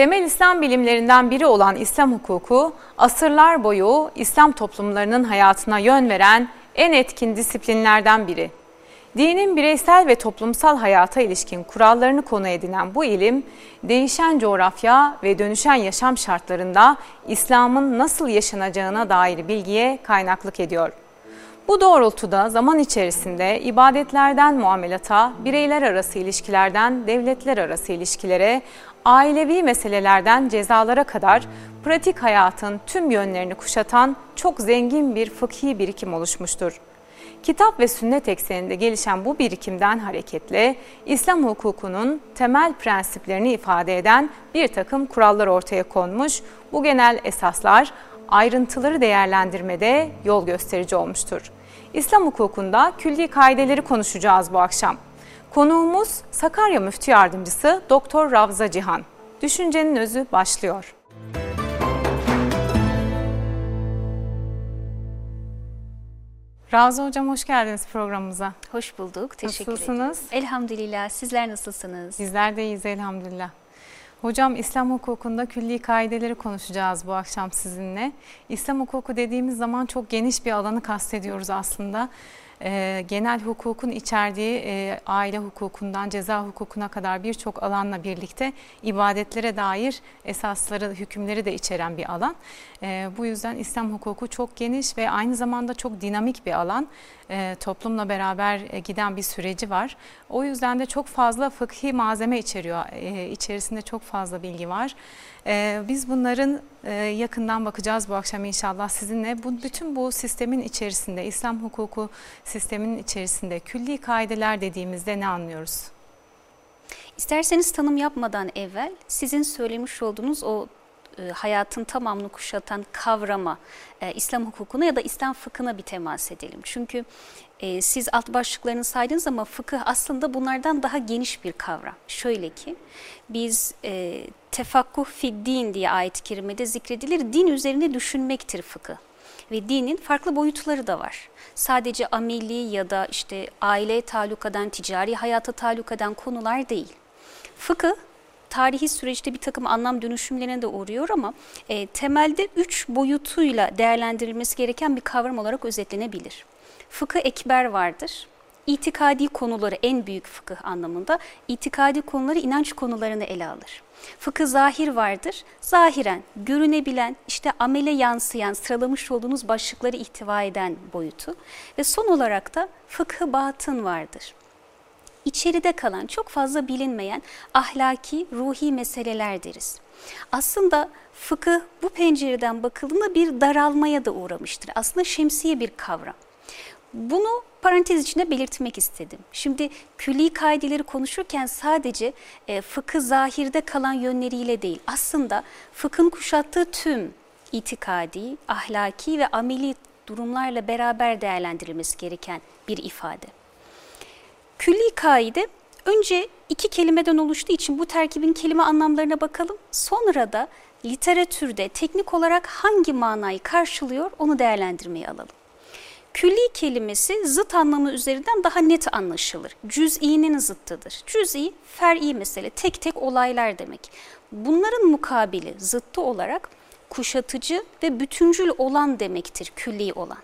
Temel İslam bilimlerinden biri olan İslam hukuku, asırlar boyu İslam toplumlarının hayatına yön veren en etkin disiplinlerden biri. Dinin bireysel ve toplumsal hayata ilişkin kurallarını konu edinen bu ilim, değişen coğrafya ve dönüşen yaşam şartlarında İslam'ın nasıl yaşanacağına dair bilgiye kaynaklık ediyor. Bu doğrultuda zaman içerisinde ibadetlerden muamelata, bireyler arası ilişkilerden devletler arası ilişkilere, ailevi meselelerden cezalara kadar pratik hayatın tüm yönlerini kuşatan çok zengin bir fıkhi birikim oluşmuştur. Kitap ve sünnet ekseninde gelişen bu birikimden hareketle İslam hukukunun temel prensiplerini ifade eden bir takım kurallar ortaya konmuş. Bu genel esaslar ayrıntıları değerlendirmede yol gösterici olmuştur. İslam hukukunda külli kaideleri konuşacağız bu akşam. Konuğumuz Sakarya Müftü Yardımcısı Doktor Ravza Cihan. Düşüncenin özü başlıyor. Ravza Hocam hoş geldiniz programımıza. Hoş bulduk. Teşekkür Nasılsınız? ederim. Elhamdülillah. Sizler nasılsınız? Bizler de iyiyiz elhamdülillah. Hocam İslam hukukunda külli kaideleri konuşacağız bu akşam sizinle. İslam hukuku dediğimiz zaman çok geniş bir alanı kastediyoruz aslında e, genel hukukun içerdiği e, aile hukukundan ceza hukukuna kadar birçok alanla birlikte ibadetlere dair esasları, hükümleri de içeren bir alan. E, bu yüzden İslam hukuku çok geniş ve aynı zamanda çok dinamik bir alan. E, toplumla beraber e, giden bir süreci var. O yüzden de çok fazla fıkhi malzeme içeriyor. E, içerisinde çok fazla bilgi var. Ee, biz bunların e, yakından bakacağız bu akşam inşallah sizinle. Bu, bütün bu sistemin içerisinde, İslam hukuku sisteminin içerisinde külli kaideler dediğimizde ne anlıyoruz? İsterseniz tanım yapmadan evvel sizin söylemiş olduğunuz o e, hayatın tamamını kuşatan kavrama, e, İslam hukukuna ya da İslam fıkhına bir temas edelim. Çünkü e, siz alt başlıklarını saydınız ama fıkıh aslında bunlardan daha geniş bir kavram. Şöyle ki biz e, tefakkuh fiddin diye ayet-i kerimede zikredilir. Din üzerine düşünmektir fıkıh. Ve dinin farklı boyutları da var. Sadece ameli ya da işte aile taluk eden, ticari hayata taluk eden konular değil. Fıkıh tarihi süreçte bir takım anlam dönüşümlerine de uğruyor ama e, temelde üç boyutuyla değerlendirilmesi gereken bir kavram olarak özetlenebilir. Fıkıh ekber vardır. İtikadi konuları en büyük fıkıh anlamında itikadi konuları inanç konularını ele alır. Fıkıh zahir vardır. Zahiren görünebilen, işte amele yansıyan, sıralamış olduğunuz başlıkları ihtiva eden boyutu. Ve son olarak da fıkıh batın vardır içeride kalan çok fazla bilinmeyen ahlaki, ruhi meseleler deriz. Aslında fıkıh bu pencereden bakıldığında bir daralmaya da uğramıştır. Aslında şemsiye bir kavram. Bunu parantez içinde belirtmek istedim. Şimdi külli kaideleri konuşurken sadece e, fıkı zahirde kalan yönleriyle değil, aslında fıkhın kuşattığı tüm itikadi, ahlaki ve ameli durumlarla beraber değerlendirilmesi gereken bir ifade. Külli kaide önce iki kelimeden oluştuğu için bu terkibin kelime anlamlarına bakalım. Sonra da literatürde teknik olarak hangi manayı karşılıyor onu değerlendirmeye alalım. Külli kelimesi zıt anlamı üzerinden daha net anlaşılır. Cüz'inin zıttıdır. Cüz'i, fer'i mesele, tek tek olaylar demek. Bunların mukabili, zıttı olarak kuşatıcı ve bütüncül olan demektir külli olan.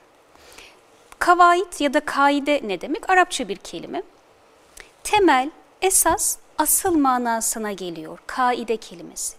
Kavait ya da kaide ne demek? Arapça bir kelime. Temel, esas, asıl manasına geliyor kaide kelimesi.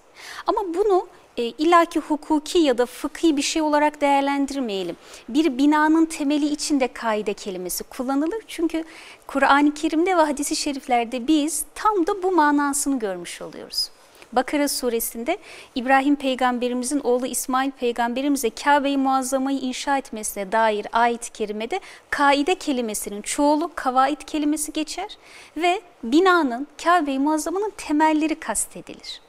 Ama bunu e, ilaki hukuki ya da fıkhi bir şey olarak değerlendirmeyelim. Bir binanın temeli içinde kaide kelimesi kullanılır. Çünkü Kur'an-ı Kerim'de ve hadisi şeriflerde biz tam da bu manasını görmüş oluyoruz. Bakara suresinde İbrahim peygamberimizin oğlu İsmail peygamberimize Kabe-i Muazzama'yı inşa etmesine dair ayet-i kerimede kaide kelimesinin çoğulu kavaid kelimesi geçer ve binanın Kabe-i Muazzama'nın temelleri kastedilir.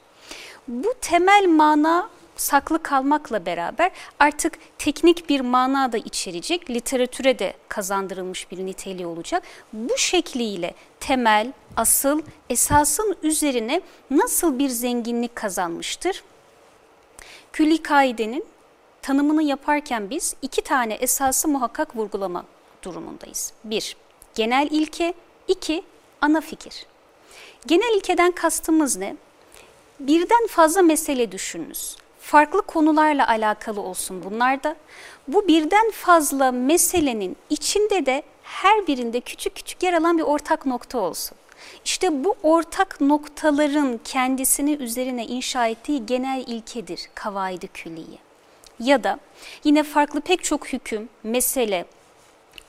Bu temel mana saklı kalmakla beraber artık teknik bir mana da içerecek, literatüre de kazandırılmış bir niteliği olacak. Bu şekliyle temel, asıl, esasın üzerine nasıl bir zenginlik kazanmıştır? Külli kaidenin tanımını yaparken biz iki tane esası muhakkak vurgulama durumundayız. Bir, genel ilke, iki, ana fikir. Genel ilkeden kastımız ne? Birden fazla mesele düşününüz. Farklı konularla alakalı olsun bunlar da. Bu birden fazla meselenin içinde de her birinde küçük küçük yer alan bir ortak nokta olsun. İşte bu ortak noktaların kendisini üzerine inşa ettiği genel ilkedir kavaidi külliye. Ya da yine farklı pek çok hüküm, mesele,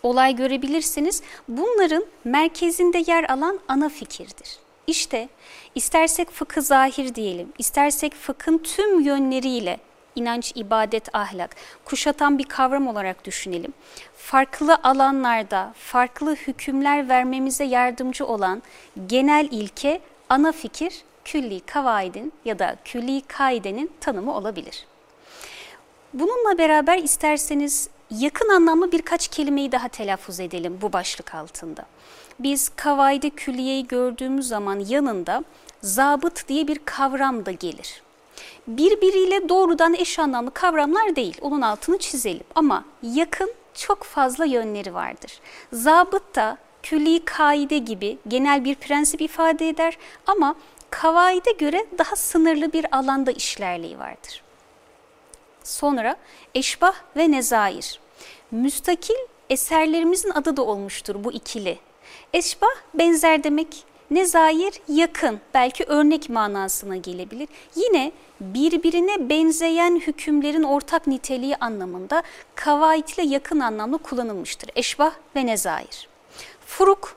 olay görebilirsiniz. Bunların merkezinde yer alan ana fikirdir. İşte istersek fıkı zahir diyelim, istersek fıkhın tüm yönleriyle inanç, ibadet, ahlak kuşatan bir kavram olarak düşünelim. Farklı alanlarda farklı hükümler vermemize yardımcı olan genel ilke, ana fikir külli kavaidin ya da külli kaidenin tanımı olabilir. Bununla beraber isterseniz yakın anlamlı birkaç kelimeyi daha telaffuz edelim bu başlık altında. Biz kavaide külliyeyi gördüğümüz zaman yanında zabıt diye bir kavram da gelir. Birbiriyle doğrudan eş anlamlı kavramlar değil, onun altını çizelim. Ama yakın çok fazla yönleri vardır. Zabıt da külli kaide gibi genel bir prensip ifade eder ama kavaide göre daha sınırlı bir alanda işlerliği vardır. Sonra eşbah ve nezair. Müstakil eserlerimizin adı da olmuştur bu ikili. Eşbah benzer demek, nezair yakın, belki örnek manasına gelebilir. Yine birbirine benzeyen hükümlerin ortak niteliği anlamında kavait ile yakın anlamda kullanılmıştır. Eşbah ve nezair. Furuk,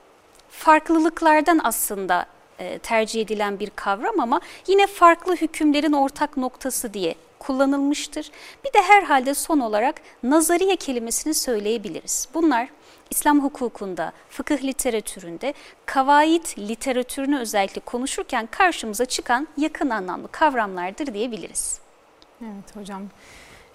farklılıklardan aslında e, tercih edilen bir kavram ama yine farklı hükümlerin ortak noktası diye kullanılmıştır. Bir de herhalde son olarak nazariye kelimesini söyleyebiliriz. Bunlar İslam hukukunda, fıkıh literatüründe, kavait literatürünü özellikle konuşurken karşımıza çıkan yakın anlamlı kavramlardır diyebiliriz. Evet hocam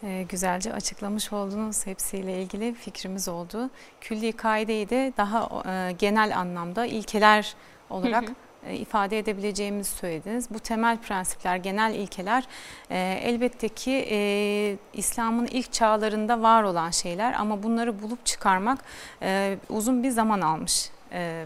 e, güzelce açıklamış oldunuz hepsiyle ilgili fikrimiz oldu. Külli kaideyi de daha e, genel anlamda ilkeler olarak hı hı ifade edebileceğimizi söylediniz. Bu temel prensipler, genel ilkeler e, elbette ki e, İslam'ın ilk çağlarında var olan şeyler ama bunları bulup çıkarmak e, uzun bir zaman almış. E,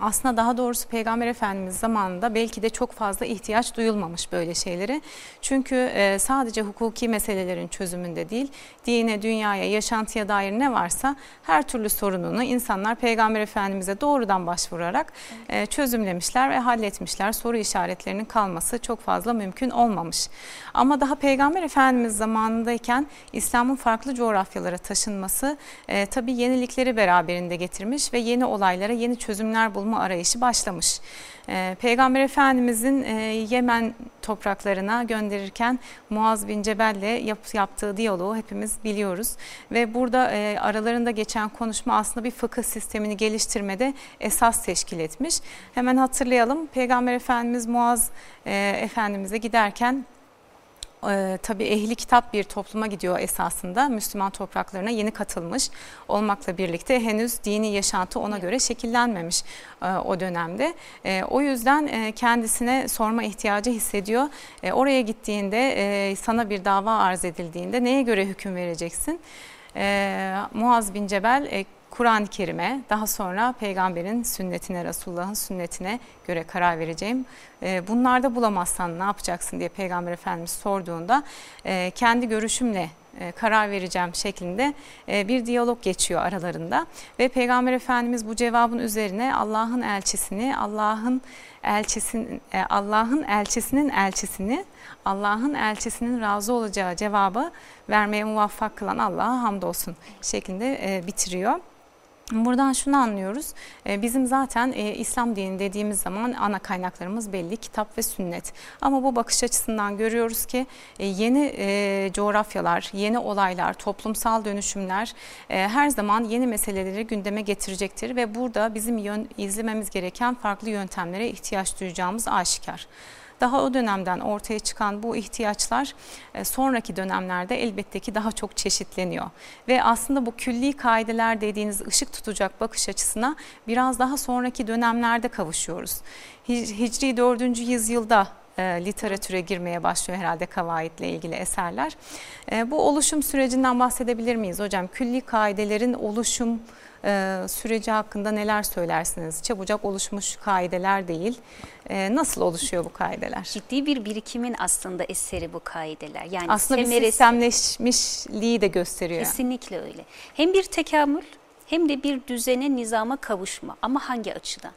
aslında daha doğrusu Peygamber Efendimiz zamanında belki de çok fazla ihtiyaç duyulmamış böyle şeylere. Çünkü e, sadece hukuki meselelerin çözümünde değil, dine, dünyaya, yaşantıya dair ne varsa her türlü sorununu insanlar Peygamber Efendimiz'e doğrudan başvurarak e, çözümlemişler ve halletmişler. Soru işaretlerinin kalması çok fazla mümkün olmamış. Ama daha Peygamber Efendimiz zamanındayken İslam'ın farklı coğrafyalara taşınması e, tabii yenilikleri beraberinde getirmiş ve yeni olaylara yeni çözümler bulma arayışı başlamış. E, Peygamber Efendimizin e, Yemen topraklarına gönderirken Muaz bin Cebel'le yap, yaptığı diyaloğu hepimiz biliyoruz. Ve burada e, aralarında geçen konuşma aslında bir fıkıh sistemini geliştirmede esas teşkil etmiş. Hemen hatırlayalım Peygamber Efendimiz Muaz e, Efendimiz'e giderken e, tabii ehli kitap bir topluma gidiyor esasında. Müslüman topraklarına yeni katılmış olmakla birlikte henüz dini yaşantı ona göre şekillenmemiş e, o dönemde. E, o yüzden e, kendisine sorma ihtiyacı hissediyor. E, oraya gittiğinde e, sana bir dava arz edildiğinde neye göre hüküm vereceksin? E, Muaz bin Cebel e, Kur'an-ı Kerim'e daha sonra peygamberin sünnetine, Resulullah'ın sünnetine göre karar vereceğim. Ee, bunlarda bulamazsan ne yapacaksın diye peygamber efendimiz sorduğunda e, kendi görüşümle e, karar vereceğim şeklinde e, bir diyalog geçiyor aralarında ve Peygamber Efendimiz bu cevabın üzerine Allah'ın elçisini, Allah'ın elçisinin Allah'ın elçisinin elçisini, Allah'ın elçisinin razı olacağı cevabı vermeye muvaffak kılan Allah'a hamdolsun şeklinde bitiriyor. Buradan şunu anlıyoruz. E, bizim zaten e, İslam dini dediğimiz zaman ana kaynaklarımız belli kitap ve sünnet. Ama bu bakış açısından görüyoruz ki e, yeni coğrafyalar, yeni olaylar, toplumsal dönüşümler her zaman yeni meseleleri gündeme getirecektir ve burada bizim izlememiz gereken farklı yöntemlere ihtiyaç duyacağımız aşikar. Daha o dönemden ortaya çıkan bu ihtiyaçlar e, sonraki dönemlerde elbette ki daha çok çeşitleniyor. Ve aslında bu külli kaideler dediğiniz ışık tutacak bakış açısına biraz daha sonraki dönemlerde kavuşuyoruz. Hicri 4. yüzyılda e, literatüre girmeye başlıyor herhalde kavaitle ilgili eserler. E, bu oluşum sürecinden bahsedebilir miyiz hocam? Külli kaidelerin oluşum e, süreci hakkında neler söylersiniz? Çabucak oluşmuş kaideler değil. E, nasıl oluşuyor bu kaideler? Ciddi bir birikimin aslında eseri bu kaideler. Yani aslında semeresi, bir sistemleşmişliği de gösteriyor. Kesinlikle öyle. Hem bir tekamül hem de bir düzene, nizama kavuşma. Ama hangi açıdan?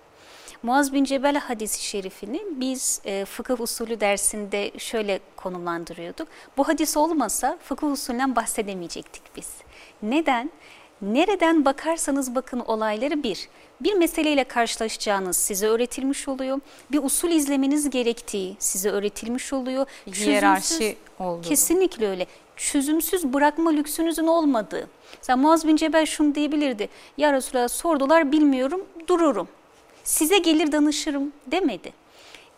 Muaz bin Cebel hadisi şerifini biz e, fıkıh usulü dersinde şöyle konumlandırıyorduk. Bu hadis olmasa fıkıh usulünden bahsedemeyecektik biz. Neden? Nereden bakarsanız bakın olayları bir. Bir meseleyle karşılaşacağınız size öğretilmiş oluyor. Bir usul izlemeniz gerektiği size öğretilmiş oluyor. Hiyerarşi olduğu. Kesinlikle öyle. Çözümsüz bırakma lüksünüzün olmadığı. Mesela Muaz bin Cebel şunu diyebilirdi. Ya Resulallah sordular bilmiyorum dururum size gelir danışırım demedi.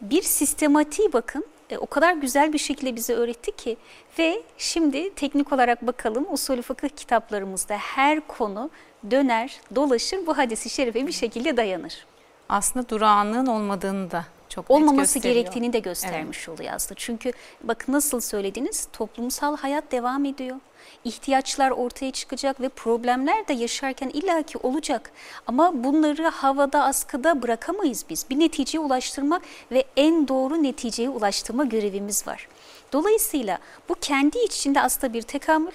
Bir sistematiği bakın e, o kadar güzel bir şekilde bize öğretti ki ve şimdi teknik olarak bakalım usulü fıkıh kitaplarımızda her konu döner, dolaşır bu hadisi şerife bir şekilde dayanır. Aslında durağanlığın olmadığını da çok olmaması gerektiğini de göstermiş evet. oluyor aslında. Çünkü bak nasıl söylediniz toplumsal hayat devam ediyor ihtiyaçlar ortaya çıkacak ve problemler de yaşarken illaki olacak. Ama bunları havada askıda bırakamayız biz. Bir neticeye ulaştırmak ve en doğru neticeye ulaştırma görevimiz var. Dolayısıyla bu kendi içinde aslında bir tekamül,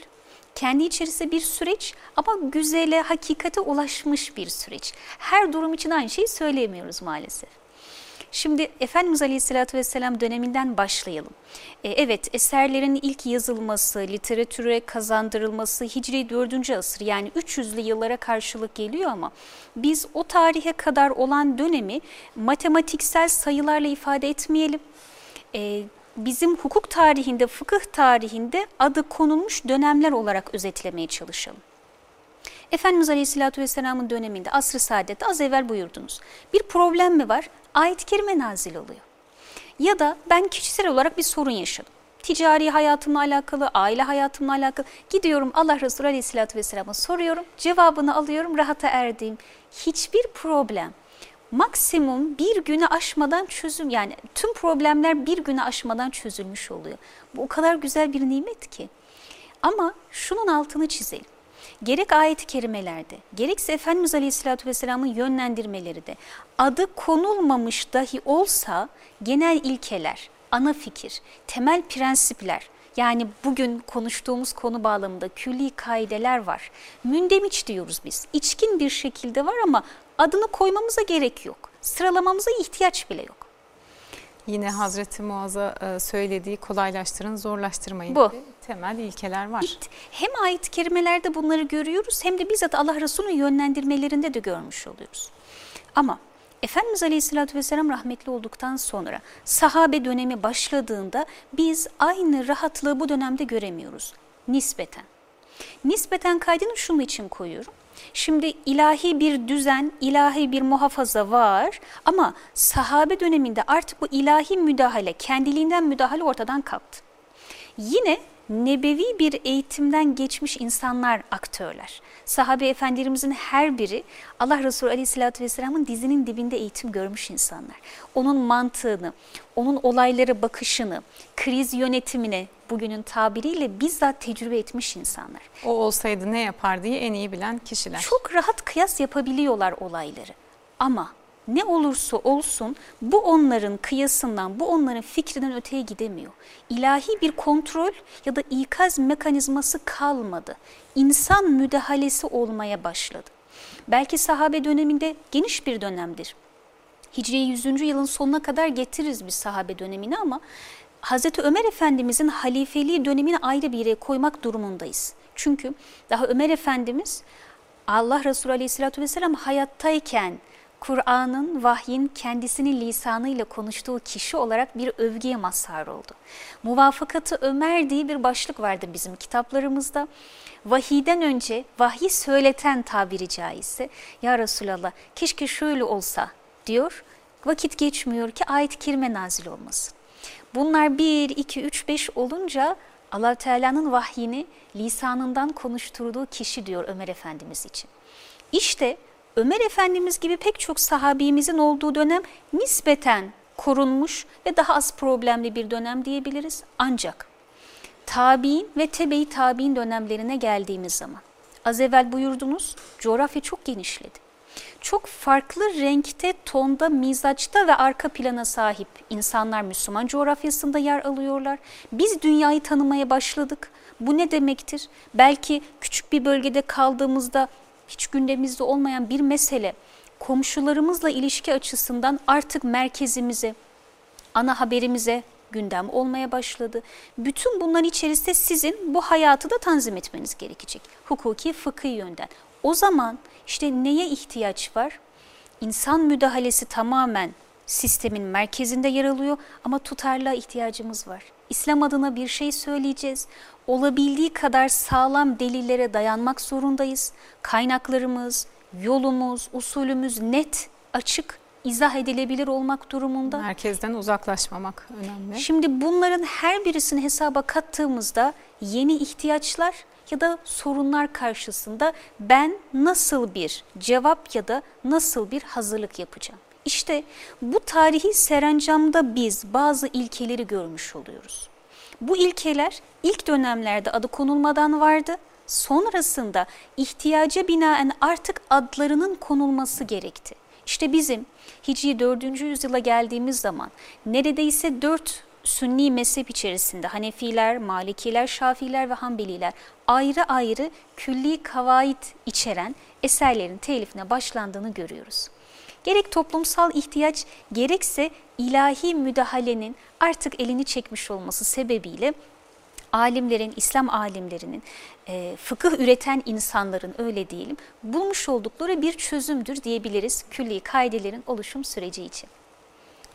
kendi içerisinde bir süreç ama güzele, hakikate ulaşmış bir süreç. Her durum için aynı şeyi söyleyemiyoruz maalesef. Şimdi Efendimiz Aleyhisselatü Vesselam döneminden başlayalım. E, evet eserlerin ilk yazılması, literatüre kazandırılması Hicri 4. asır yani 300'lü yıllara karşılık geliyor ama biz o tarihe kadar olan dönemi matematiksel sayılarla ifade etmeyelim. E, bizim hukuk tarihinde, fıkıh tarihinde adı konulmuş dönemler olarak özetlemeye çalışalım. Efendimiz Aleyhisselatü Vesselam'ın döneminde asr-ı saadette az evvel buyurdunuz. Bir problem mi var? Ayet-i kerime nazil oluyor. Ya da ben kişisel olarak bir sorun yaşadım. Ticari hayatımla alakalı, aile hayatımla alakalı. Gidiyorum Allah Resulü Aleyhisselatü Vesselam'a soruyorum, cevabını alıyorum, rahata erdiğim. Hiçbir problem maksimum bir güne aşmadan çözüm yani tüm problemler bir güne aşmadan çözülmüş oluyor. Bu o kadar güzel bir nimet ki. Ama şunun altını çizelim gerek ayet-i kerimelerde, gerekse Efendimiz Aleyhisselatü Vesselam'ın yönlendirmeleri de adı konulmamış dahi olsa genel ilkeler, ana fikir, temel prensipler, yani bugün konuştuğumuz konu bağlamında külli kaideler var. Mündemiç diyoruz biz. İçkin bir şekilde var ama adını koymamıza gerek yok. Sıralamamıza ihtiyaç bile yok. Yine Hazreti Muaz'a e, söylediği kolaylaştırın, zorlaştırmayın Bu. Temel ilkeler var. Hem ayet-i kerimelerde bunları görüyoruz hem de bizzat Allah Resulü'nün yönlendirmelerinde de görmüş oluyoruz. Ama Efendimiz Aleyhisselatü Vesselam rahmetli olduktan sonra sahabe dönemi başladığında biz aynı rahatlığı bu dönemde göremiyoruz nispeten. Nispeten kaydını şunun için koyuyorum. Şimdi ilahi bir düzen, ilahi bir muhafaza var ama sahabe döneminde artık bu ilahi müdahale, kendiliğinden müdahale ortadan kalktı. Yine nebevi bir eğitimden geçmiş insanlar aktörler. Sahabe efendilerimizin her biri Allah Resulü Aleyhisselatü Vesselam'ın dizinin dibinde eğitim görmüş insanlar. Onun mantığını, onun olaylara bakışını, kriz yönetimine bugünün tabiriyle bizzat tecrübe etmiş insanlar. O olsaydı ne yapar diye en iyi bilen kişiler. Çok rahat kıyas yapabiliyorlar olayları. Ama ne olursa olsun bu onların kıyasından, bu onların fikrinden öteye gidemiyor. İlahi bir kontrol ya da ikaz mekanizması kalmadı. İnsan müdahalesi olmaya başladı. Belki sahabe döneminde geniş bir dönemdir. Hicri 100. yılın sonuna kadar getiririz biz sahabe dönemini ama Hazreti Ömer Efendimizin halifeliği dönemini ayrı bir yere koymak durumundayız. Çünkü daha Ömer Efendimiz Allah Resulü Aleyhisselatü Vesselam hayattayken Kur'an'ın, vahyin kendisinin lisanıyla konuştuğu kişi olarak bir övgüye mazhar oldu. Muvafakatı Ömer diye bir başlık vardı bizim kitaplarımızda. Vahiden önce vahyi söyleten tabiri caizse ya Resulallah keşke şöyle olsa diyor. Vakit geçmiyor ki ayet-i kerime nazil olmasın. Bunlar 1, 2, 3, 5 olunca allah Teala'nın vahyini lisanından konuşturduğu kişi diyor Ömer Efendimiz için. İşte Ömer Efendimiz gibi pek çok sahabimizin olduğu dönem nispeten korunmuş ve daha az problemli bir dönem diyebiliriz. Ancak tabi'in ve tebe-i tabi'in dönemlerine geldiğimiz zaman Az evvel buyurdunuz, coğrafya çok genişledi. Çok farklı renkte, tonda, mizaçta ve arka plana sahip insanlar Müslüman coğrafyasında yer alıyorlar. Biz dünyayı tanımaya başladık. Bu ne demektir? Belki küçük bir bölgede kaldığımızda hiç gündemimizde olmayan bir mesele komşularımızla ilişki açısından artık merkezimize, ana haberimize gündem olmaya başladı. Bütün bunların içerisinde sizin bu hayatı da tanzim etmeniz gerekecek. Hukuki, fıkhi yönden. O zaman işte neye ihtiyaç var? İnsan müdahalesi tamamen sistemin merkezinde yer alıyor ama tutarlığa ihtiyacımız var. İslam adına bir şey söyleyeceğiz. Olabildiği kadar sağlam delillere dayanmak zorundayız. Kaynaklarımız, yolumuz, usulümüz net, açık, izah edilebilir olmak durumunda. Merkezden uzaklaşmamak önemli. Şimdi bunların her birisini hesaba kattığımızda yeni ihtiyaçlar ya da sorunlar karşısında ben nasıl bir cevap ya da nasıl bir hazırlık yapacağım? İşte bu tarihi serencamda biz bazı ilkeleri görmüş oluyoruz. Bu ilkeler ilk dönemlerde adı konulmadan vardı. Sonrasında ihtiyaca binaen artık adlarının konulması gerekti. İşte bizim Hicri 4. yüzyıla geldiğimiz zaman neredeyse 4 Sünni mezhep içerisinde Hanefiler, Malikiler, Şafiler ve Hanbeliler ayrı ayrı külli kavaid içeren eserlerin telifine başlandığını görüyoruz. Gerek toplumsal ihtiyaç gerekse ilahi müdahalenin artık elini çekmiş olması sebebiyle alimlerin, İslam alimlerinin, e, fıkıh üreten insanların öyle diyelim bulmuş oldukları bir çözümdür diyebiliriz külli kaidelerin oluşum süreci için.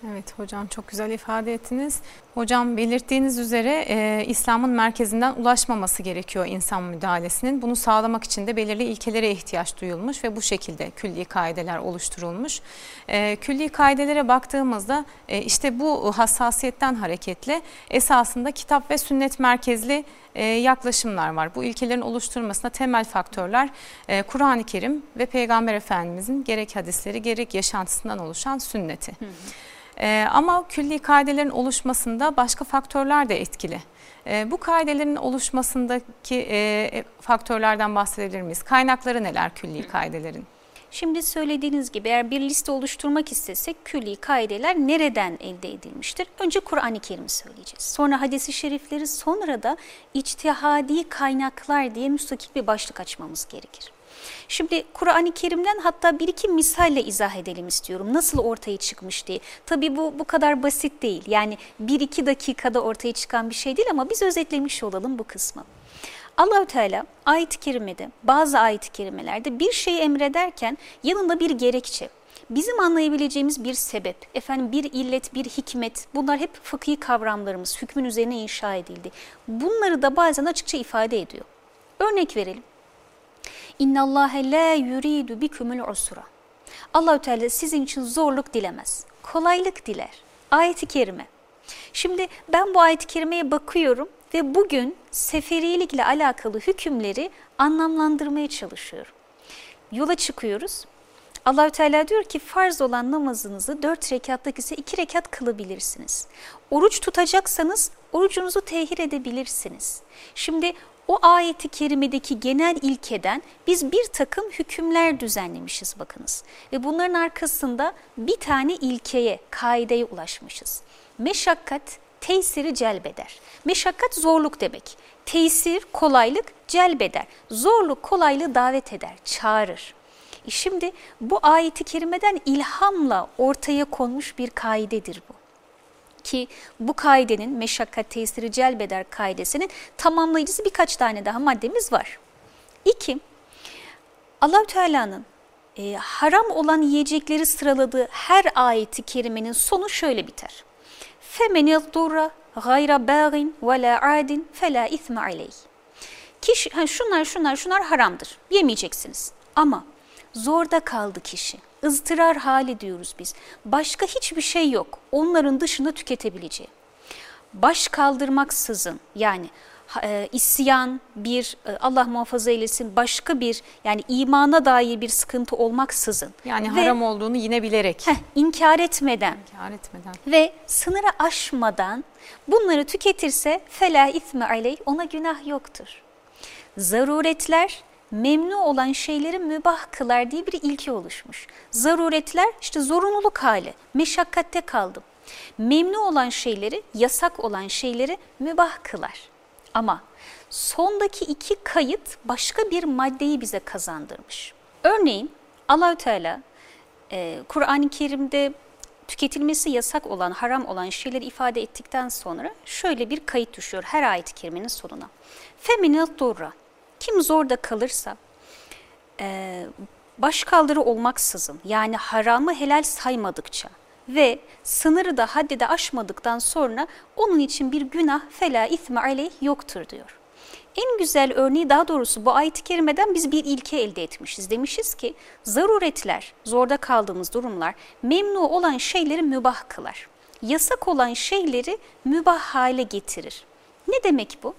Evet hocam çok güzel ifade ettiniz. Hocam belirttiğiniz üzere e, İslam'ın merkezinden ulaşmaması gerekiyor insan müdahalesinin. Bunu sağlamak için de belirli ilkelere ihtiyaç duyulmuş ve bu şekilde külli kaideler oluşturulmuş. E, külli kaidelere baktığımızda e, işte bu hassasiyetten hareketle esasında kitap ve sünnet merkezli e, yaklaşımlar var. Bu ilkelerin oluşturmasında temel faktörler e, Kur'an-ı Kerim ve Peygamber Efendimizin gerek hadisleri gerek yaşantısından oluşan sünneti. Hı hı. E, ama külli kaidelerin oluşmasında başka faktörler de etkili. E, bu kaidelerin oluşmasındaki e, faktörlerden bahsedebilir miyiz? Kaynakları neler külli kaidelerin? Şimdi söylediğiniz gibi eğer bir liste oluşturmak istesek külli kaideler nereden elde edilmiştir? Önce Kur'an-ı Kerim'i söyleyeceğiz. Sonra hadisi şerifleri sonra da içtihadi kaynaklar diye müstakil bir başlık açmamız gerekir. Şimdi Kur'an-ı Kerim'den hatta bir iki misalle izah edelim istiyorum. Nasıl ortaya çıkmış diye. Tabii bu bu kadar basit değil. Yani bir iki dakikada ortaya çıkan bir şey değil ama biz özetlemiş olalım bu kısmı. Allahü Teala ayet-i kerimede bazı ayet-i kerimelerde bir şeyi emrederken yanında bir gerekçe, bizim anlayabileceğimiz bir sebep, efendim bir illet, bir hikmet bunlar hep fıkhi kavramlarımız, hükmün üzerine inşa edildi. Bunları da bazen açıkça ifade ediyor. Örnek verelim. İnna Allah la yuridu bikumul usra. Allahü Teala sizin için zorluk dilemez. Kolaylık diler. Ayet-i kerime. Şimdi ben bu ayet-i kerimeye bakıyorum ve bugün seferilikle alakalı hükümleri anlamlandırmaya çalışıyorum. Yola çıkıyoruz. Allahü Teala diyor ki farz olan namazınızı 4 rekatlık ise 2 rekat kılabilirsiniz. Oruç tutacaksanız orucunuzu tehir edebilirsiniz. Şimdi o ayeti kerimedeki genel ilkeden biz bir takım hükümler düzenlemişiz bakınız. Ve bunların arkasında bir tane ilkeye, kaideye ulaşmışız. Meşakkat tesiri celbeder. Meşakkat zorluk demek. Tesir, kolaylık celbeder. Zorluk, kolaylığı davet eder, çağırır. E şimdi bu ayeti kerimeden ilhamla ortaya konmuş bir kaidedir bu ki bu kaidenin meşakkat tesiri celbeder kaidesinin tamamlayıcısı birkaç tane daha maddemiz var. İki, allah Teala'nın e, haram olan yiyecekleri sıraladığı her ayeti kerimenin sonu şöyle biter. فَمَنِ الضُّرَّ غَيْرَ بَاغٍ وَلَا عَادٍ فَلَا اِثْمَ عَلَيْهِ Kişi, ha şunlar şunlar şunlar haramdır. Yemeyeceksiniz. Ama zorda kaldı kişi ızdırar hali diyoruz biz. Başka hiçbir şey yok onların dışında tüketebileceği. Baş kaldırmaksızın yani e, isyan bir e, Allah muhafaza eylesin başka bir yani imana dair bir sıkıntı olmaksızın. Yani ve, haram olduğunu yine bilerek. Heh, inkar etmeden. İnkar etmeden. Ve sınırı aşmadan bunları tüketirse fela isme aleyh ona günah yoktur. Zaruretler memnu olan şeyleri mübah kılar diye bir ilke oluşmuş. Zaruretler işte zorunluluk hali, meşakkatte kaldım. Memnu olan şeyleri, yasak olan şeyleri mübah kılar. Ama sondaki iki kayıt başka bir maddeyi bize kazandırmış. Örneğin Allahü Teala e, Kur'an-ı Kerim'de tüketilmesi yasak olan, haram olan şeyleri ifade ettikten sonra şöyle bir kayıt düşüyor her ayet-i kerimenin sonuna. Feminil durra. Kim zorda kalırsa e, başkaldırı olmaksızın yani haramı helal saymadıkça ve sınırı da haddi de aşmadıktan sonra onun için bir günah fela isme aleyh yoktur diyor. En güzel örneği daha doğrusu bu ayet-i kerimeden biz bir ilke elde etmişiz. Demişiz ki zaruretler, zorda kaldığımız durumlar memnu olan şeyleri mübah kılar. Yasak olan şeyleri mübah hale getirir. Ne demek bu?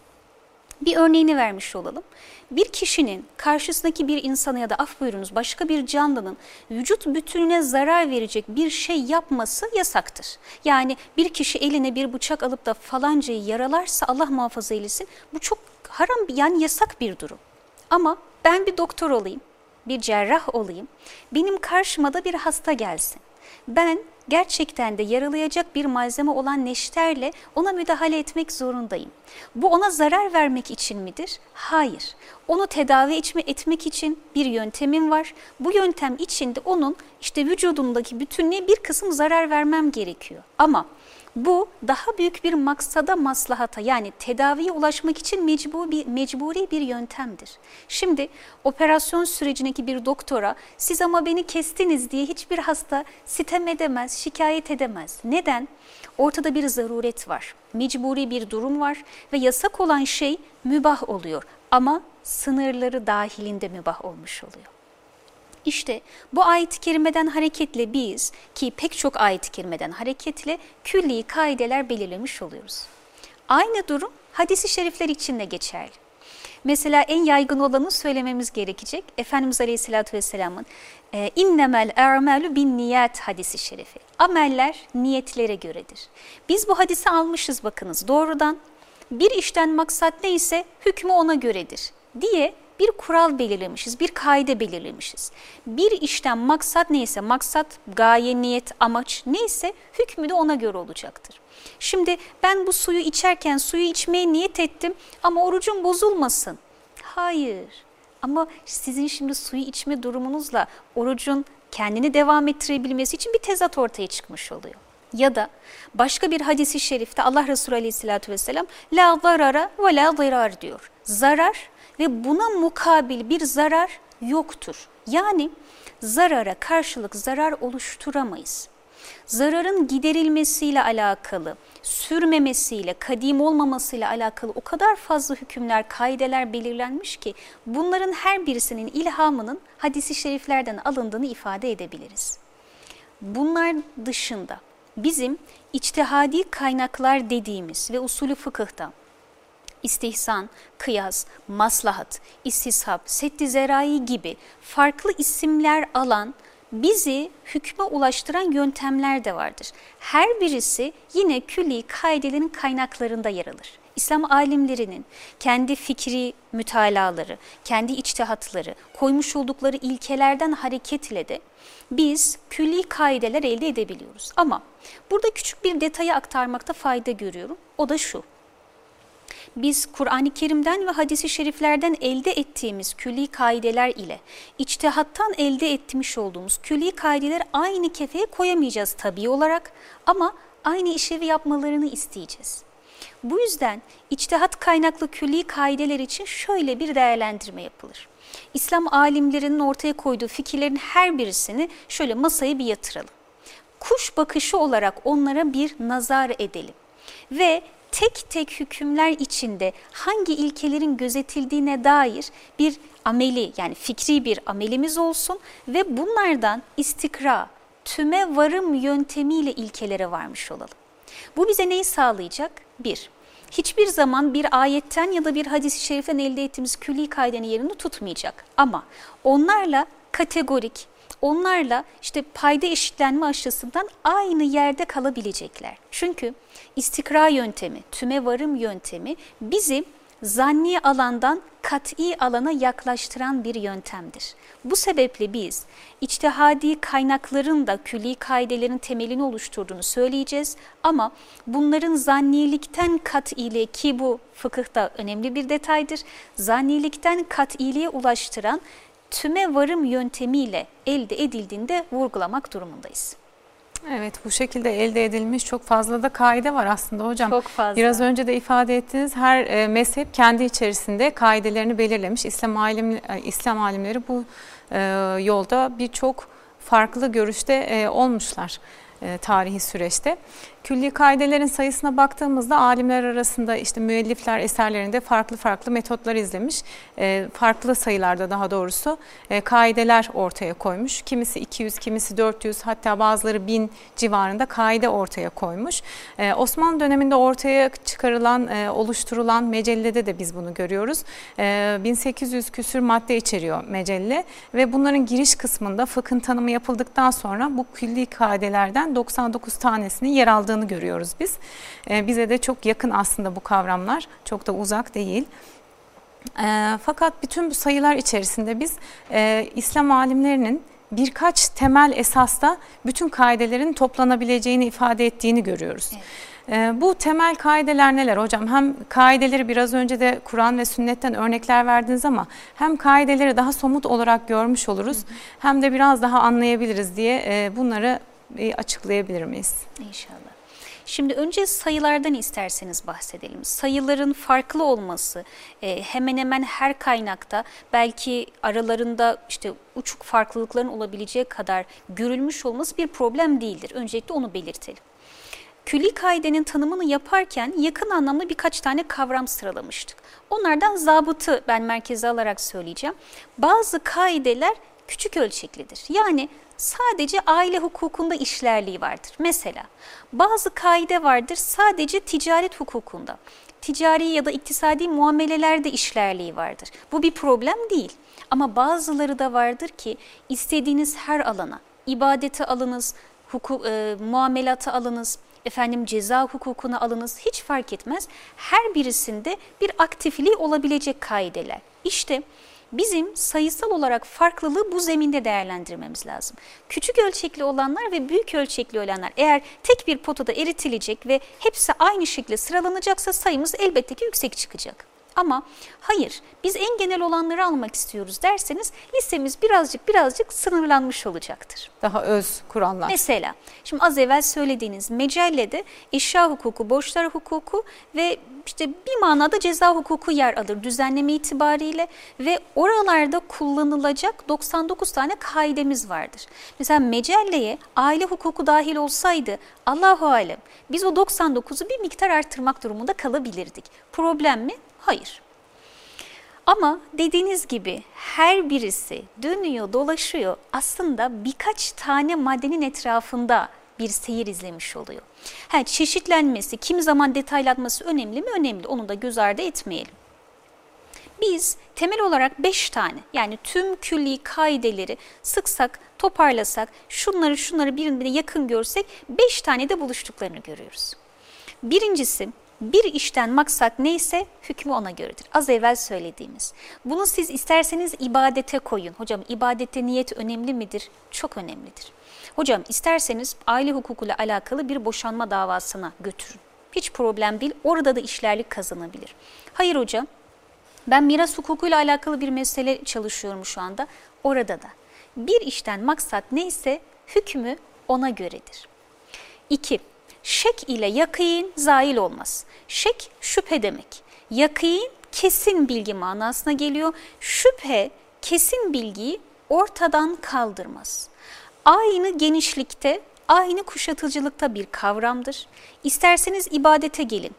Bir örneğini vermiş olalım. Bir kişinin karşısındaki bir insana ya da af buyurunuz başka bir canlının vücut bütününe zarar verecek bir şey yapması yasaktır. Yani bir kişi eline bir bıçak alıp da falancayı yaralarsa Allah muhafaza eylesin bu çok haram yani yasak bir durum. Ama ben bir doktor olayım, bir cerrah olayım, benim karşıma da bir hasta gelsin. Ben gerçekten de yaralayacak bir malzeme olan neşterle ona müdahale etmek zorundayım. Bu ona zarar vermek için midir? Hayır. Onu tedavi etmek için bir yöntemim var. Bu yöntem içinde onun işte vücudundaki bütünlüğe bir kısım zarar vermem gerekiyor. Ama bu daha büyük bir maksada maslahata yani tedaviye ulaşmak için mecburi bir, mecburi bir yöntemdir. Şimdi operasyon sürecindeki bir doktora siz ama beni kestiniz diye hiçbir hasta sitem edemez, şikayet edemez. Neden? Ortada bir zaruret var, mecburi bir durum var ve yasak olan şey mübah oluyor ama sınırları dahilinde mübah olmuş oluyor. İşte bu ayet-i kerimeden hareketle biz ki pek çok ayet-i kerimeden hareketle külli kaideler belirlemiş oluyoruz. Aynı durum hadisi şerifler için de geçerli. Mesela en yaygın olanı söylememiz gerekecek. Efendimiz Aleyhisselatü Vesselam'ın e, innemel e'melü bin niyet hadisi şerifi. Ameller niyetlere göredir. Biz bu hadisi almışız bakınız doğrudan. Bir işten maksat neyse hükmü ona göredir diye bir kural belirlemişiz, bir kaide belirlemişiz. Bir işten maksat neyse, maksat, gaye, niyet, amaç neyse hükmü de ona göre olacaktır. Şimdi ben bu suyu içerken suyu içmeye niyet ettim ama orucum bozulmasın. Hayır ama sizin şimdi suyu içme durumunuzla orucun kendini devam ettirebilmesi için bir tezat ortaya çıkmış oluyor. Ya da başka bir hadisi şerifte Allah Resulü Aleyhisselatü Vesselam la zarara ve la zirar diyor. Zarar ve buna mukabil bir zarar yoktur. Yani zarara karşılık zarar oluşturamayız. Zararın giderilmesiyle alakalı, sürmemesiyle, kadim olmamasıyla alakalı o kadar fazla hükümler, kaideler belirlenmiş ki bunların her birisinin ilhamının hadisi şeriflerden alındığını ifade edebiliriz. Bunlar dışında bizim içtihadi kaynaklar dediğimiz ve usulü fıkıhta istihsan, kıyas, maslahat, istishab, setti zerai gibi farklı isimler alan bizi hükme ulaştıran yöntemler de vardır. Her birisi yine külli kaidelerin kaynaklarında yer alır. İslam alimlerinin kendi fikri mütalaları, kendi içtihatları, koymuş oldukları ilkelerden hareketle de biz külli kaideler elde edebiliyoruz. Ama burada küçük bir detayı aktarmakta fayda görüyorum. O da şu biz Kur'an-ı Kerim'den ve hadisi şeriflerden elde ettiğimiz külli kaideler ile içtihattan elde etmiş olduğumuz külli kaideler aynı kefeye koyamayacağız tabii olarak ama aynı işlevi yapmalarını isteyeceğiz. Bu yüzden içtihat kaynaklı külli kaideler için şöyle bir değerlendirme yapılır. İslam alimlerinin ortaya koyduğu fikirlerin her birisini şöyle masaya bir yatıralım. Kuş bakışı olarak onlara bir nazar edelim ve tek tek hükümler içinde hangi ilkelerin gözetildiğine dair bir ameli yani fikri bir amelimiz olsun ve bunlardan istikra, tüme varım yöntemiyle ilkelere varmış olalım. Bu bize neyi sağlayacak? Bir, hiçbir zaman bir ayetten ya da bir hadis-i şeriften elde ettiğimiz külli kaidenin yerini tutmayacak. Ama onlarla kategorik, onlarla işte payda eşitlenme açısından aynı yerde kalabilecekler. Çünkü istikra yöntemi, tüme varım yöntemi bizi zanni alandan kat'i alana yaklaştıran bir yöntemdir. Bu sebeple biz içtihadi kaynakların da külli kaidelerin temelini oluşturduğunu söyleyeceğiz ama bunların zannilikten kat'iliğe ki bu fıkıhta önemli bir detaydır. Zannilikten kat'iliğe ulaştıran tüme varım yöntemiyle elde edildiğinde vurgulamak durumundayız. Evet bu şekilde elde edilmiş çok fazla da kaide var aslında hocam. Çok fazla. Biraz önce de ifade ettiğiniz her e, mezhep kendi içerisinde kaidelerini belirlemiş. İslam alim e, İslam alimleri bu e, yolda birçok farklı görüşte e, olmuşlar e, tarihi süreçte. Külli kaidelerin sayısına baktığımızda alimler arasında işte müellifler eserlerinde farklı farklı metotlar izlemiş. E, farklı sayılarda daha doğrusu e, kaideler ortaya koymuş. Kimisi 200, kimisi 400 hatta bazıları 1000 civarında kaide ortaya koymuş. E, Osmanlı döneminde ortaya çıkarılan, e, oluşturulan mecellede de biz bunu görüyoruz. E, 1800 küsür madde içeriyor mecelle ve bunların giriş kısmında fıkhın tanımı yapıldıktan sonra bu külli kaidelerden 99 tanesinin yer aldığını aldığını görüyoruz biz. E, bize de çok yakın aslında bu kavramlar, çok da uzak değil. E, fakat bütün bu sayılar içerisinde biz e, İslam alimlerinin birkaç temel esasta bütün kaidelerin toplanabileceğini ifade ettiğini görüyoruz. Evet. E, bu temel kaideler neler hocam? Hem kaideleri biraz önce de Kur'an ve sünnetten örnekler verdiniz ama hem kaideleri daha somut olarak görmüş oluruz hı hı. hem de biraz daha anlayabiliriz diye e, bunları e, açıklayabilir miyiz? İnşallah. Şimdi önce sayılardan isterseniz bahsedelim. Sayıların farklı olması e, hemen hemen her kaynakta belki aralarında işte uçuk farklılıkların olabileceği kadar görülmüş olması bir problem değildir. Öncelikle onu belirtelim. Külli kaidenin tanımını yaparken yakın anlamda birkaç tane kavram sıralamıştık. Onlardan zabıtı ben merkeze alarak söyleyeceğim. Bazı kaideler küçük ölçeklidir. Yani sadece aile hukukunda işlerliği vardır. Mesela bazı kaide vardır sadece ticaret hukukunda. Ticari ya da iktisadi muamelelerde işlerliği vardır. Bu bir problem değil. Ama bazıları da vardır ki istediğiniz her alana, ibadeti alınız, hukuk, e, muamelatı alınız, efendim ceza hukukuna alınız hiç fark etmez. Her birisinde bir aktifliği olabilecek kaideler. İşte bu Bizim sayısal olarak farklılığı bu zeminde değerlendirmemiz lazım. Küçük ölçekli olanlar ve büyük ölçekli olanlar eğer tek bir potada eritilecek ve hepsi aynı şekilde sıralanacaksa sayımız elbette ki yüksek çıkacak. Ama hayır biz en genel olanları almak istiyoruz derseniz listemiz birazcık birazcık sınırlanmış olacaktır. Daha öz kuranlar. Mesela şimdi az evvel söylediğiniz mecellede eşya hukuku, borçlar hukuku ve işte bir manada ceza hukuku yer alır düzenleme itibariyle ve oralarda kullanılacak 99 tane kaidemiz vardır. Mesela mecelleye aile hukuku dahil olsaydı Allahu alem biz o 99'u bir miktar arttırmak durumunda kalabilirdik. Problem mi? Hayır. Ama dediğiniz gibi her birisi dönüyor, dolaşıyor. Aslında birkaç tane maddenin etrafında bir seyir izlemiş oluyor. Ha, çeşitlenmesi, kim zaman detaylatması önemli mi? Önemli. Onu da göz ardı etmeyelim. Biz temel olarak 5 tane yani tüm külli kaideleri sıksak, toparlasak, şunları şunları birbirine yakın görsek 5 tane de buluştuklarını görüyoruz. Birincisi bir işten maksat neyse hükmü ona göredir. Az evvel söylediğimiz. Bunu siz isterseniz ibadete koyun. Hocam ibadete niyet önemli midir? Çok önemlidir. Hocam isterseniz aile hukukuyla alakalı bir boşanma davasına götürün. Hiç problem değil. Orada da işlerlik kazanabilir. Hayır hocam ben miras hukukuyla alakalı bir mesele çalışıyorum şu anda. Orada da. Bir işten maksat neyse hükmü ona göredir. 2. Şek ile yakîn zail olmaz. Şek şüphe demek. Yakîn kesin bilgi manasına geliyor. Şüphe kesin bilgiyi ortadan kaldırmaz. Aynı genişlikte, aynı kuşatıcılıkta bir kavramdır. İsterseniz ibadete gelin.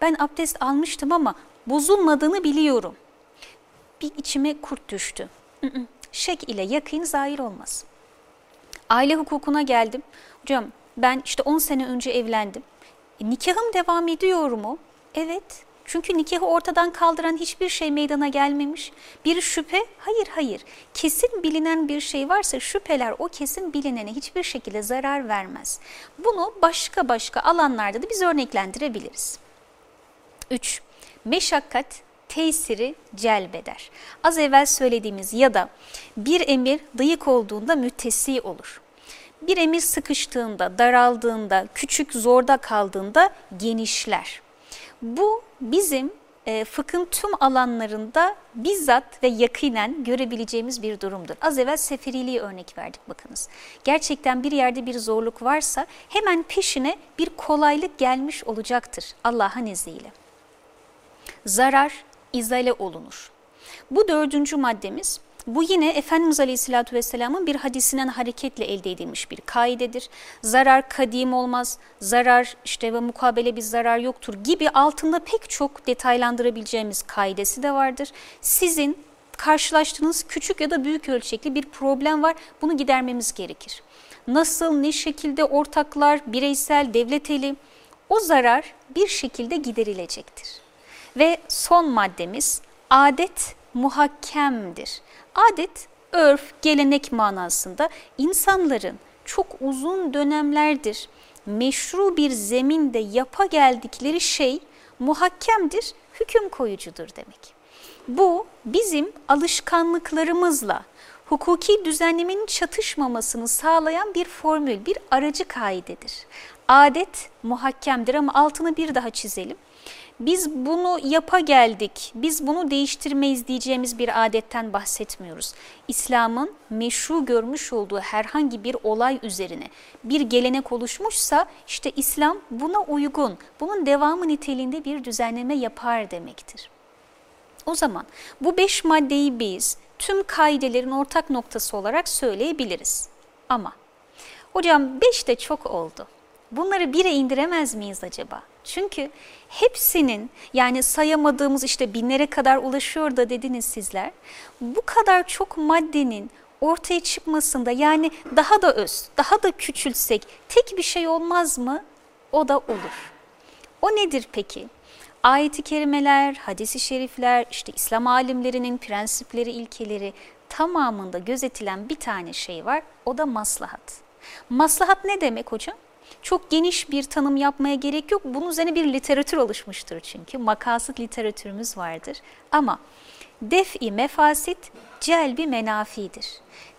Ben abdest almıştım ama bozulmadığını biliyorum. Bir içime kurt düştü. Şek ile yakın zahir olmaz. Aile hukukuna geldim. Hocam ben işte 10 sene önce evlendim. E, nikahım devam ediyor mu? Evet. Çünkü nikahı ortadan kaldıran hiçbir şey meydana gelmemiş. Bir şüphe? Hayır hayır. Kesin bilinen bir şey varsa şüpheler o kesin bilinene hiçbir şekilde zarar vermez. Bunu başka başka alanlarda da biz örneklendirebiliriz. 3. Meşakkat tesiri celbeder. Az evvel söylediğimiz ya da bir emir dayık olduğunda müttesi olur. Bir emir sıkıştığında, daraldığında, küçük zorda kaldığında genişler. Bu bizim e, fıkhın tüm alanlarında bizzat ve yakinen görebileceğimiz bir durumdur. Az evvel seferiliği örnek verdik bakınız. Gerçekten bir yerde bir zorluk varsa hemen peşine bir kolaylık gelmiş olacaktır Allah'ın izniyle. Zarar izale olunur. Bu dördüncü maddemiz bu yine Efendimiz Aleyhisselatü Vesselam'ın bir hadisinden hareketle elde edilmiş bir kaidedir. Zarar kadim olmaz, zarar işte ve mukabele bir zarar yoktur gibi altında pek çok detaylandırabileceğimiz kaidesi de vardır. Sizin karşılaştığınız küçük ya da büyük ölçekli bir problem var, bunu gidermemiz gerekir. Nasıl, ne şekilde ortaklar, bireysel, devlet eli o zarar bir şekilde giderilecektir. Ve son maddemiz adet muhakkemdir. Adet, örf, gelenek manasında insanların çok uzun dönemlerdir meşru bir zeminde yapa geldikleri şey muhakkemdir, hüküm koyucudur demek. Bu bizim alışkanlıklarımızla hukuki düzenlemenin çatışmamasını sağlayan bir formül, bir aracı kaidedir. Adet muhakkemdir ama altını bir daha çizelim biz bunu yapa geldik, biz bunu değiştirmeyiz diyeceğimiz bir adetten bahsetmiyoruz. İslam'ın meşru görmüş olduğu herhangi bir olay üzerine bir gelenek oluşmuşsa işte İslam buna uygun, bunun devamı niteliğinde bir düzenleme yapar demektir. O zaman bu beş maddeyi biz tüm kaidelerin ortak noktası olarak söyleyebiliriz. Ama hocam beş de çok oldu. Bunları bire indiremez miyiz acaba? Çünkü hepsinin yani sayamadığımız işte binlere kadar ulaşıyor da dediniz sizler. Bu kadar çok maddenin ortaya çıkmasında yani daha da öz, daha da küçülsek tek bir şey olmaz mı? O da olur. O nedir peki? Ayet-i kerimeler, hadisi şerifler, işte İslam alimlerinin prensipleri, ilkeleri tamamında gözetilen bir tane şey var. O da maslahat. Maslahat ne demek hocam? Çok geniş bir tanım yapmaya gerek yok. Bunun üzerine bir literatür oluşmuştur çünkü. Makasıt literatürümüz vardır. Ama def-i mefasit celbi menafidir.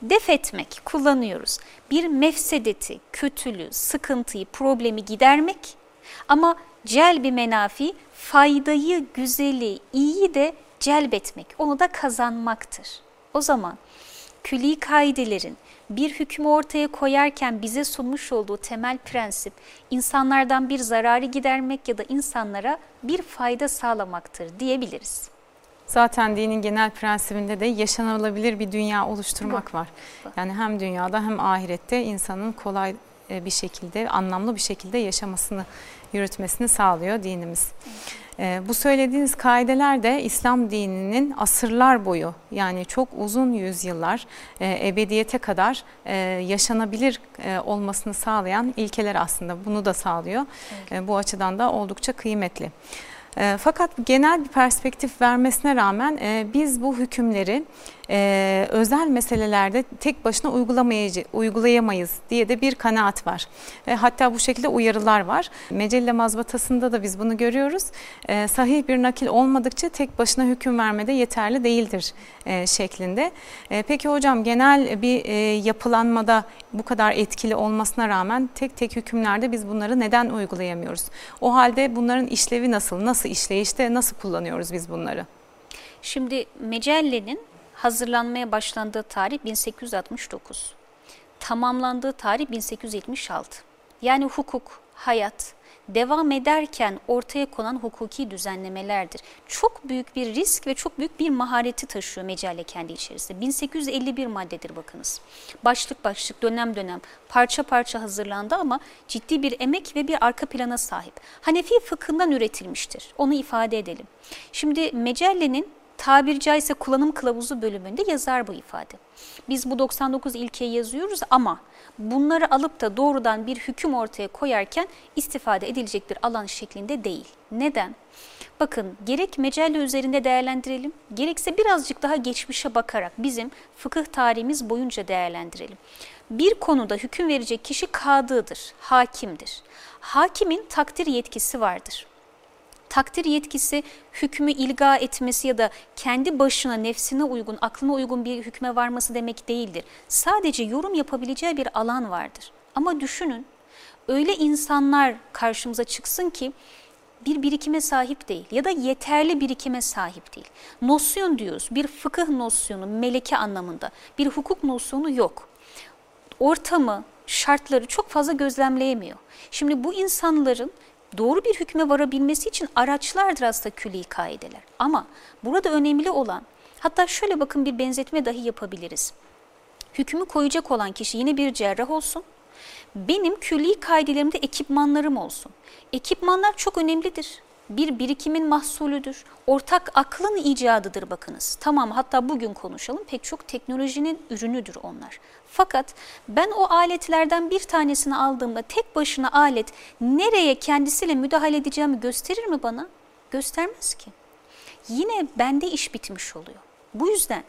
Def etmek kullanıyoruz. Bir mefsedeti, kötülüğü, sıkıntıyı, problemi gidermek ama celbi menafi faydayı, güzeli, iyi de celbetmek, onu da kazanmaktır. O zaman külli kaidelerin bir hükmü ortaya koyarken bize sunmuş olduğu temel prensip insanlardan bir zararı gidermek ya da insanlara bir fayda sağlamaktır diyebiliriz. Zaten dinin genel prensibinde de yaşanılabilir bir dünya oluşturmak var. Yani hem dünyada hem ahirette insanın kolay e, bir şekilde, anlamlı bir şekilde yaşamasını, yürütmesini sağlıyor dinimiz. Evet. E, bu söylediğiniz kaideler de İslam dininin asırlar boyu yani çok uzun yüzyıllar e, ebediyete kadar e, yaşanabilir e, olmasını sağlayan ilkeler aslında bunu da sağlıyor. Evet. Bu açıdan da oldukça kıymetli. E, fakat genel bir perspektif vermesine rağmen biz bu hükümleri e, özel meselelerde tek başına uygulayamayız diye de bir kanaat var. Ve hatta bu şekilde uyarılar var. Mecelle mazbatasında da biz bunu görüyoruz. E, sahih bir nakil olmadıkça tek başına hüküm vermede yeterli değildir e, şeklinde. E, peki hocam genel bir e, yapılanmada bu kadar etkili olmasına rağmen tek tek hükümlerde biz bunları neden uygulayamıyoruz? O halde bunların işlevi nasıl? Nasıl işleyişte nasıl kullanıyoruz biz bunları? Şimdi Mecelle'nin hazırlanmaya başlandığı tarih 1869. Tamamlandığı tarih 1876. Yani hukuk, hayat devam ederken ortaya konan hukuki düzenlemelerdir. Çok büyük bir risk ve çok büyük bir mahareti taşıyor mecelle kendi içerisinde. 1851 maddedir bakınız. Başlık başlık, dönem dönem, parça parça hazırlandı ama ciddi bir emek ve bir arka plana sahip. Hanefi fıkhından üretilmiştir. Onu ifade edelim. Şimdi mecellenin tabiri caizse kullanım kılavuzu bölümünde yazar bu ifade. Biz bu 99 ilkeyi yazıyoruz ama bunları alıp da doğrudan bir hüküm ortaya koyarken istifade edilecek bir alan şeklinde değil. Neden? Bakın gerek mecelle üzerinde değerlendirelim, gerekse birazcık daha geçmişe bakarak bizim fıkıh tarihimiz boyunca değerlendirelim. Bir konuda hüküm verecek kişi kadıdır, hakimdir. Hakimin takdir yetkisi vardır takdir yetkisi hükmü ilga etmesi ya da kendi başına nefsine uygun, aklına uygun bir hükme varması demek değildir. Sadece yorum yapabileceği bir alan vardır. Ama düşünün öyle insanlar karşımıza çıksın ki bir birikime sahip değil ya da yeterli birikime sahip değil. Nosyon diyoruz. Bir fıkıh nosyonu, meleke anlamında. Bir hukuk nosyonu yok. Ortamı, şartları çok fazla gözlemleyemiyor. Şimdi bu insanların doğru bir hükme varabilmesi için araçlardır aslında külli kaideler. Ama burada önemli olan, hatta şöyle bakın bir benzetme dahi yapabiliriz. Hükmü koyacak olan kişi yine bir cerrah olsun, benim külli kaidelerimde ekipmanlarım olsun. Ekipmanlar çok önemlidir. Bir birikimin mahsulüdür. Ortak aklın icadıdır bakınız. Tamam hatta bugün konuşalım pek çok teknolojinin ürünüdür onlar. Fakat ben o aletlerden bir tanesini aldığımda tek başına alet nereye kendisiyle müdahale edeceğimi gösterir mi bana? Göstermez ki. Yine bende iş bitmiş oluyor. Bu yüzden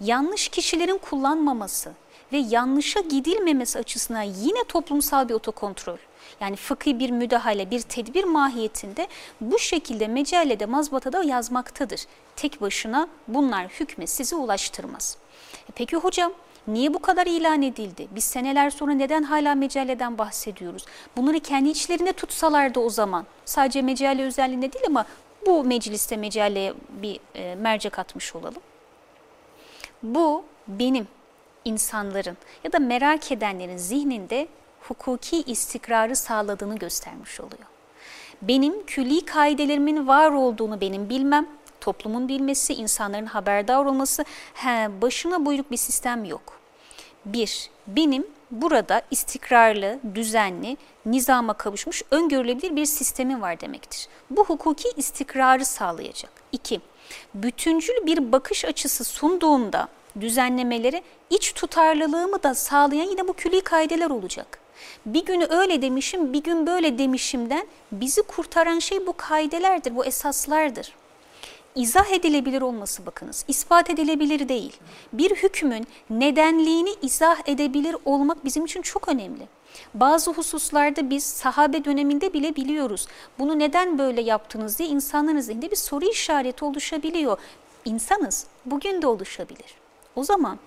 yanlış kişilerin kullanmaması ve yanlışa gidilmemesi açısından yine toplumsal bir otokontrol yani fıkhi bir müdahale, bir tedbir mahiyetinde bu şekilde mecallede, mazbatada yazmaktadır. Tek başına bunlar hükme sizi ulaştırmaz. E peki hocam Niye bu kadar ilan edildi? Biz seneler sonra neden hala mecalleden bahsediyoruz? Bunları kendi içlerine tutsalardı o zaman. Sadece mecalle özelliğinde değil ama bu mecliste mecalleye bir e, mercek atmış olalım. Bu benim insanların ya da merak edenlerin zihninde hukuki istikrarı sağladığını göstermiş oluyor. Benim külli kaidelerimin var olduğunu benim bilmem, toplumun bilmesi, insanların haberdar olması, he, başına buyruk bir sistem yok. Bir, benim burada istikrarlı, düzenli, nizama kavuşmuş, öngörülebilir bir sistemi var demektir. Bu hukuki istikrarı sağlayacak. İki, bütüncül bir bakış açısı sunduğumda düzenlemeleri iç tutarlılığımı da sağlayan yine bu külli kaideler olacak. Bir günü öyle demişim, bir gün böyle demişimden bizi kurtaran şey bu kaidelerdir, bu esaslardır. İzah edilebilir olması bakınız, ispat edilebilir değil. Bir hükmün nedenliğini izah edebilir olmak bizim için çok önemli. Bazı hususlarda biz sahabe döneminde bile biliyoruz. Bunu neden böyle yaptınız diye insanların zihninde bir soru işareti oluşabiliyor. İnsanız, bugün de oluşabilir. O zaman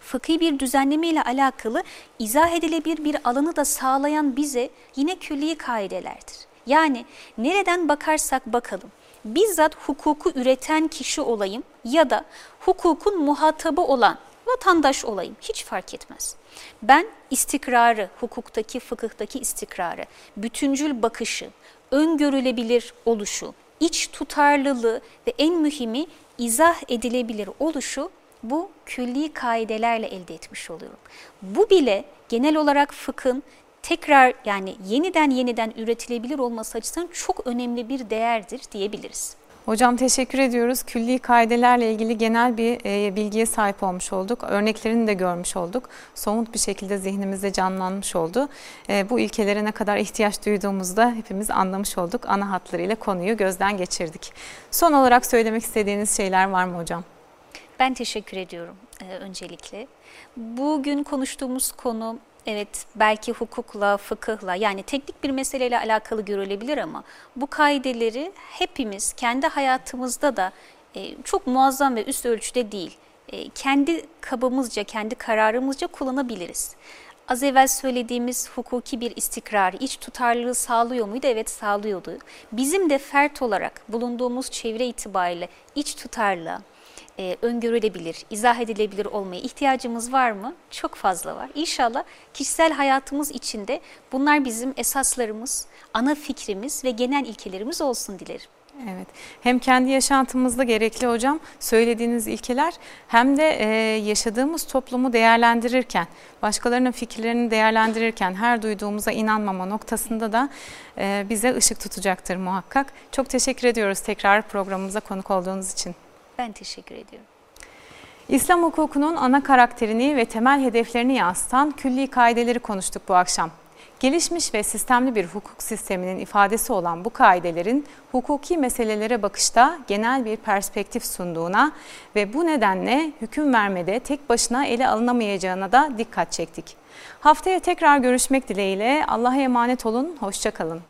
fıkhi bir düzenleme ile alakalı izah edilebilir bir alanı da sağlayan bize yine külli kaidelerdir. Yani nereden bakarsak bakalım bizzat hukuku üreten kişi olayım ya da hukukun muhatabı olan vatandaş olayım hiç fark etmez. Ben istikrarı, hukuktaki, fıkıhtaki istikrarı, bütüncül bakışı, öngörülebilir oluşu, iç tutarlılığı ve en mühimi izah edilebilir oluşu bu külli kaidelerle elde etmiş oluyorum. Bu bile genel olarak fıkhın tekrar yani yeniden yeniden üretilebilir olması açısından çok önemli bir değerdir diyebiliriz. Hocam teşekkür ediyoruz. Külli kaidelerle ilgili genel bir e, bilgiye sahip olmuş olduk. Örneklerini de görmüş olduk. Somut bir şekilde zihnimizde canlanmış oldu. E, bu ilkelere ne kadar ihtiyaç duyduğumuzda hepimiz anlamış olduk. Ana hatlarıyla konuyu gözden geçirdik. Son olarak söylemek istediğiniz şeyler var mı hocam? Ben teşekkür ediyorum e, öncelikle. Bugün konuştuğumuz konu evet belki hukukla, fıkıhla yani teknik bir meseleyle alakalı görülebilir ama bu kaideleri hepimiz kendi hayatımızda da e, çok muazzam ve üst ölçüde değil, e, kendi kabımızca, kendi kararımızca kullanabiliriz. Az evvel söylediğimiz hukuki bir istikrar, iç tutarlılığı sağlıyor muydu? Evet sağlıyordu. Bizim de fert olarak bulunduğumuz çevre itibariyle iç tutarlılığa, e, öngörülebilir, izah edilebilir olmaya ihtiyacımız var mı? Çok fazla var. İnşallah kişisel hayatımız içinde bunlar bizim esaslarımız, ana fikrimiz ve genel ilkelerimiz olsun dilerim. Evet. Hem kendi yaşantımızda gerekli hocam söylediğiniz ilkeler hem de e, yaşadığımız toplumu değerlendirirken, başkalarının fikirlerini değerlendirirken her duyduğumuza inanmama noktasında da e, bize ışık tutacaktır muhakkak. Çok teşekkür ediyoruz tekrar programımıza konuk olduğunuz için. Ben teşekkür ediyorum. İslam hukukunun ana karakterini ve temel hedeflerini yansıtan külli kaideleri konuştuk bu akşam. Gelişmiş ve sistemli bir hukuk sisteminin ifadesi olan bu kaidelerin hukuki meselelere bakışta genel bir perspektif sunduğuna ve bu nedenle hüküm vermede tek başına ele alınamayacağına da dikkat çektik. Haftaya tekrar görüşmek dileğiyle Allah'a emanet olun, hoşçakalın.